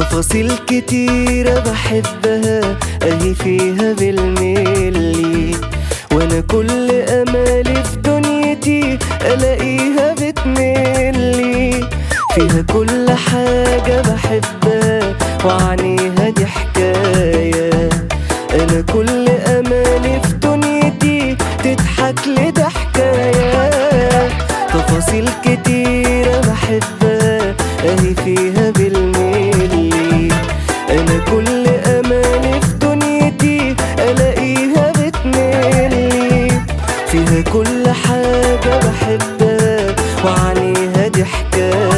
تفاصيل كتيرة بحبها أهي فيها بالملي وأنا كل أمالي في دنيتي الاقيها بتملي فيها كل حاجة بحبها وعنيها دي حكاية. أنا كل أمالي في دنيتي تضحك لضحك. كل حاجة بحبها وعليها دي حكاية